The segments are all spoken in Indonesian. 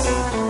Podcast.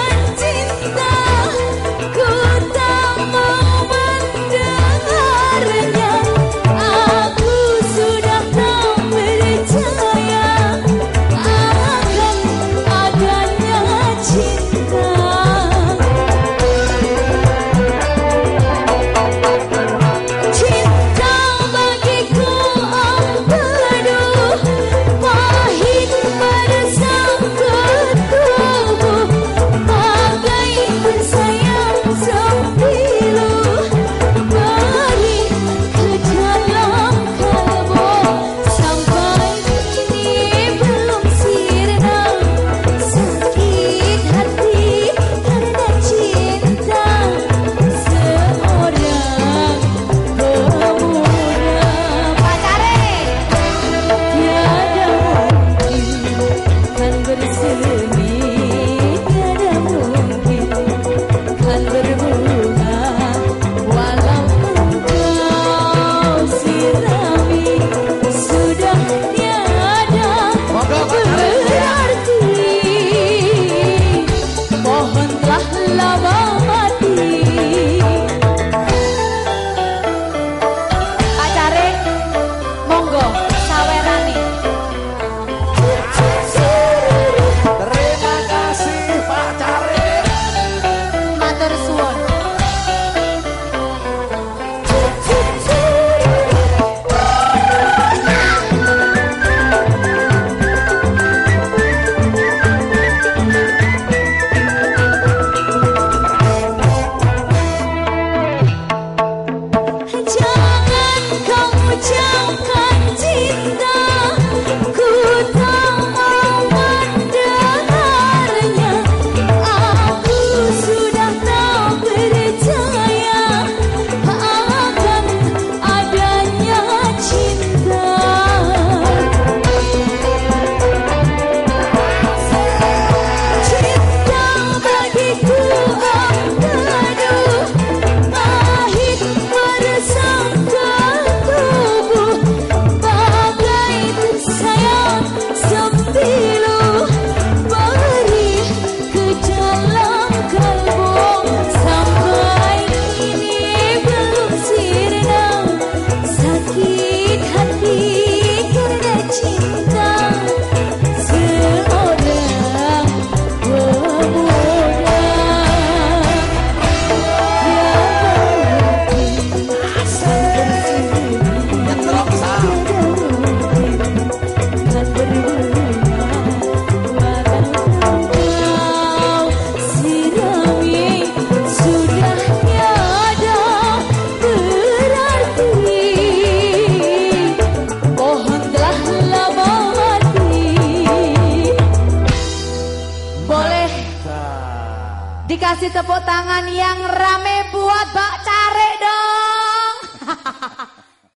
dikasih tepuk tangan yang rame buat Mbak Care dong.